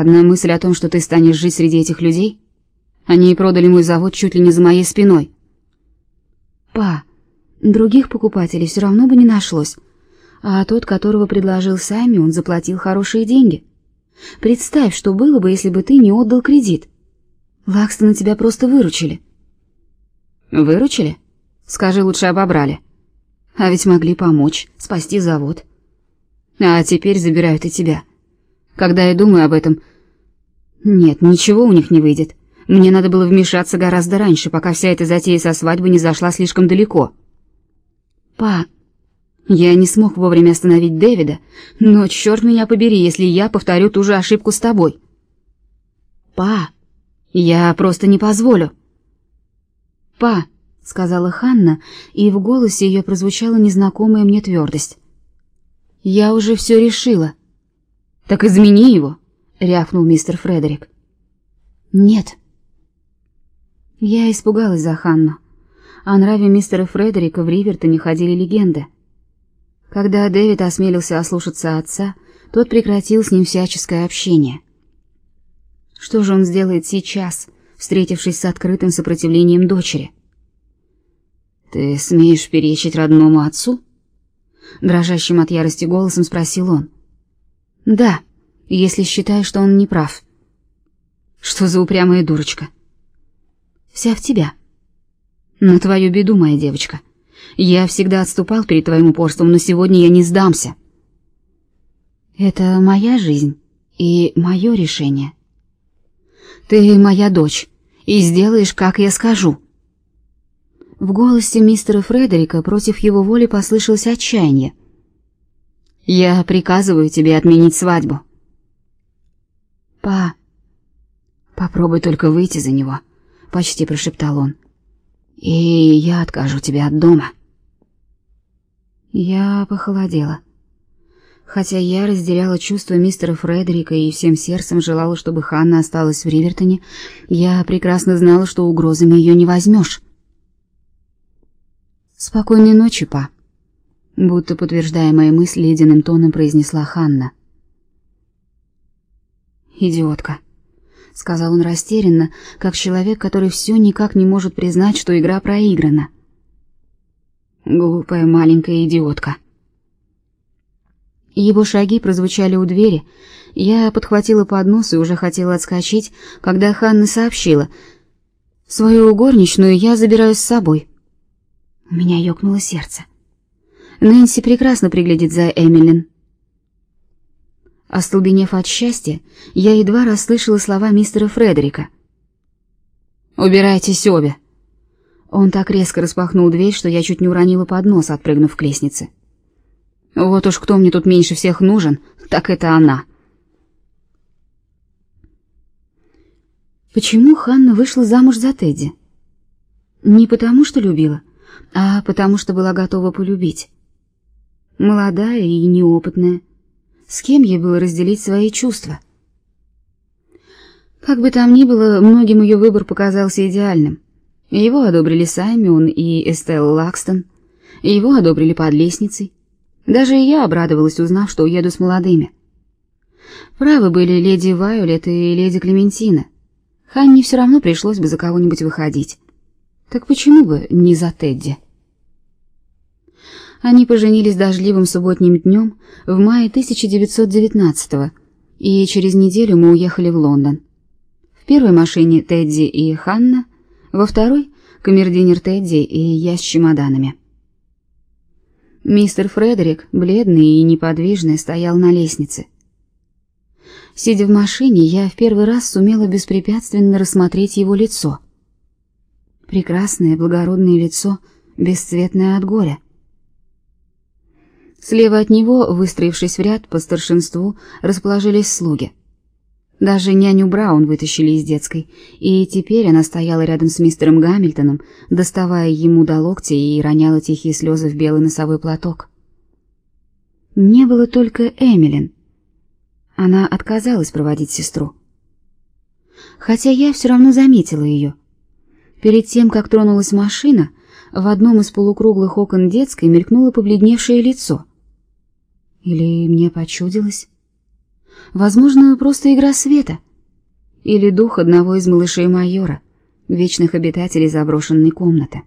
Одна мысль о том, что ты станешь жить среди этих людей? Они продали мой завод чуть ли не за моей спиной. Па, других покупателей все равно бы не нашлось. А тот, которого предложил Сами, он заплатил хорошие деньги. Представь, что было бы, если бы ты не отдал кредит. Лакстона тебя просто выручили. Выручили? Скажи, лучше обобрали. А ведь могли помочь, спасти завод. А теперь забирают и тебя. Когда я думаю об этом... Нет, ничего у них не выйдет. Мне надо было вмешаться гораздо раньше, пока вся эта затея со свадьбой не зашла слишком далеко. Па, я не смог вовремя остановить Дэвида, но черт меня побери, если я повторю ту же ошибку с тобой. Па, я просто не позволю. Па, сказала Ханна, и в голосе ее прозвучала незнакомая мне твердость. Я уже все решила. Так измени его, рявкнул мистер Фредерик. Нет. Я испугалась за Ханну. О нраве мистера Фредерика в Ривертоне ходили легенды. Когда Дэвид осмелился ослушаться отца, тот прекратил с ним всяческое общение. Что же он сделает сейчас, встретившись с открытым сопротивлением дочери? Ты смеешь перечить родному отцу? дрожащим от ярости голосом спросил он. Да, если считаешь, что он не прав. Что за упрямая дурочка? Вся в тебя. На твою беду, моя девочка. Я всегда отступал перед твоим упорством, но сегодня я не сдамся. Это моя жизнь и мое решение. Ты моя дочь и сделаешь, как я скажу. В голосе мистера Фредерика против его воли послышалось отчаяние. Я приказываю тебе отменить свадьбу. Па, попробуй только выйти за него, почти прошептал он. И я откажу тебе от дома. Я похолодела. Хотя я разделяла чувства мистера Фредерика и всем сердцем желала, чтобы Ханна осталась в Ривертоне, я прекрасно знала, что угрозами ее не возьмешь. Спокойной ночи, па будто подтверждая мои мысли, ледяным тоном произнесла Ханна. Идиотка, сказал он растерянно, как человек, который все никак не может признать, что игра проиграна. Глупая маленькая идиотка. Его шаги прозвучали у двери. Я подхватила поднос и уже хотела отскочить, когда Ханна сообщила: "Свою горничную я забираю с собой". У меня ёкнуло сердце. Нэнси прекрасно приглядит за Эмилин. Остолбенев от счастья, я едва расслышала слова мистера Фредерика. «Убирайтесь обе!» Он так резко распахнул дверь, что я чуть не уронила поднос, отпрыгнув к лестнице. «Вот уж кто мне тут меньше всех нужен, так это она!» Почему Ханна вышла замуж за Тедди? Не потому, что любила, а потому, что была готова полюбить молодая и неопытная. С кем ей было разделить свои чувства? Как бы там ни было, многим ее выбор показался идеальным. Его одобрили Саймон и Эстелла Лакстон, его одобрили под лестницей. Даже я обрадовалась, узнав, что уеду с молодыми. Правы были леди Вайолет и леди Клементина. Ханне все равно пришлось бы за кого-нибудь выходить. Так почему бы не за Тедди? Они поженились дождливым субботним днем в мае 1919 и через неделю мы уехали в Лондон. В первой машине Тедди и Ханна, во второй — камердинер Тедди и я с чемоданами. Мистер Фредерик, бледный и неподвижный, стоял на лестнице. Сидя в машине, я в первый раз сумела беспрепятственно рассмотреть его лицо. Прекрасное, благородное лицо, бесцветное от горя. Слева от него, выстроившись в ряд по старшинству, расположились слуги. Даже няню Браун вытащили из детской, и теперь она стояла рядом с мистером Гамильтоном, доставая ему до локтя и роняла тихие слезы в белый носовой платок. Не было только Эмилин. Она отказалась проводить сестру. Хотя я все равно заметила ее. Перед тем, как тронулась машина, в одном из полукруглых окон детской мелькнуло побледневшее лицо. Или мне почудилось? Возможно, просто игра света. Или дух одного из малышей майора, вечных обитателей заброшенной комнаты.